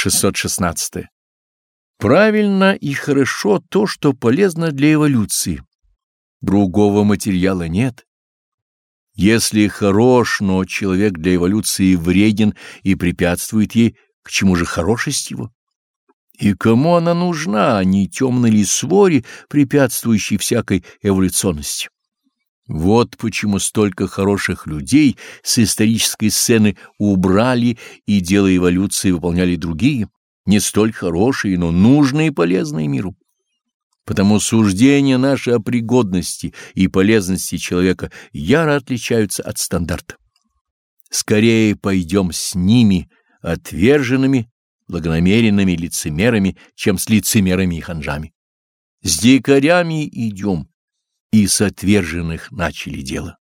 616. Правильно и хорошо то, что полезно для эволюции. Другого материала нет. Если хорош, но человек для эволюции вреден и препятствует ей, к чему же хорошесть его? И кому она нужна, а не темной ли своре, препятствующей всякой эволюционности? Вот почему столько хороших людей с исторической сцены убрали и дело эволюции выполняли другие, не столь хорошие, но нужные и полезные миру. Потому суждения наши о пригодности и полезности человека яро отличаются от стандарта. Скорее пойдем с ними, отверженными, благонамеренными лицемерами, чем с лицемерами и ханжами. С дикарями идем, и с отверженных начали дело.